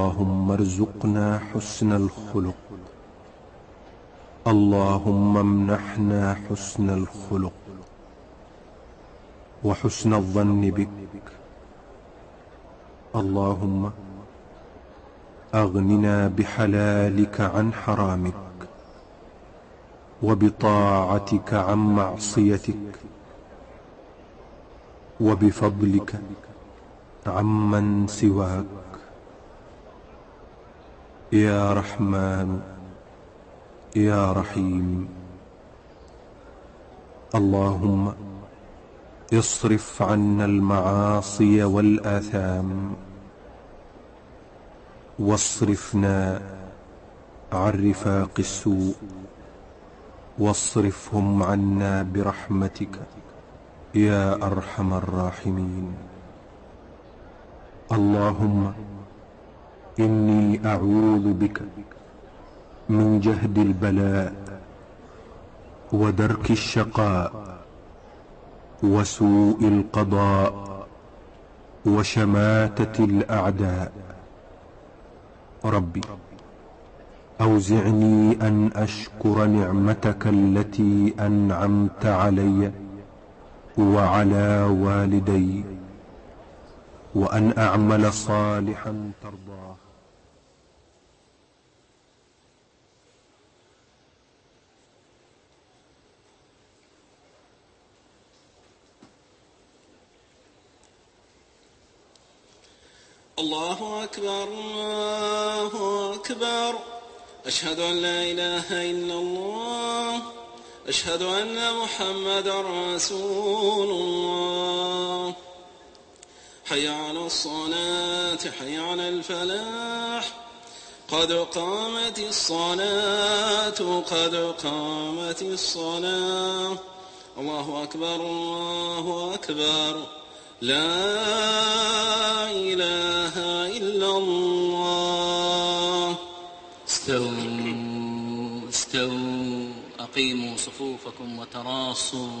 اللهم ارزقنا حسن الخلق. اللهم امنحنا حسن الخلق. وحسن الظن بك. اللهم أغننا بحلالك عن حرامك. وبطاعتك عن معصيتك. وبفضلك عمن سواك. يا رحمن يا رحيم. اللهم اصرف عنا المعاصي والآثام واصرفنا عن رفاق السوء واصرفهم عنا برحمتك يا أرحم الراحمين. اللهم إني أعوذ بك من جهد البلاء ودرك الشقاء وسوء القضاء وشماتة الأعداء. ربي أوزعني أن أشكر نعمتك التي أنعمت علي وعلى والدي وأن أعمل صالحا ترضاه. الله أكبر الله أكبر. أشهد أن لا إله إلا الله. أشهد أن محمد رسول الله. حي على الصلاة حي على الفلاح. قد قامت الصلاة قد قامت الصلاة. الله أكبر الله أكبر. لا إله إلا الله. استووا استووا أقيموا صفوفكم وتراصوا.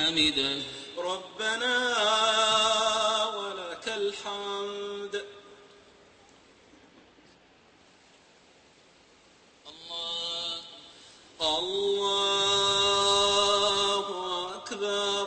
حمده. ربنا ولك الحمد الله الله أكبر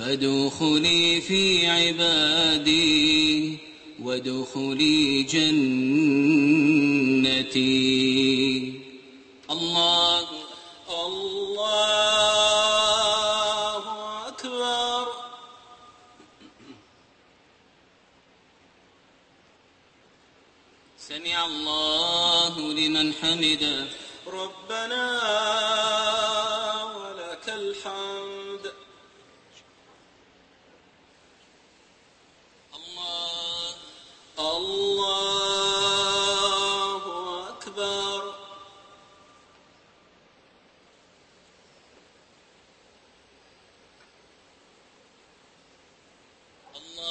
فادخلي في عبادي وادخلي جنتي. الله الله أكبر. سمع الله لمن حمده. ربنا الله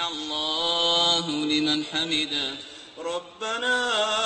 الله لمن حمده. ربنا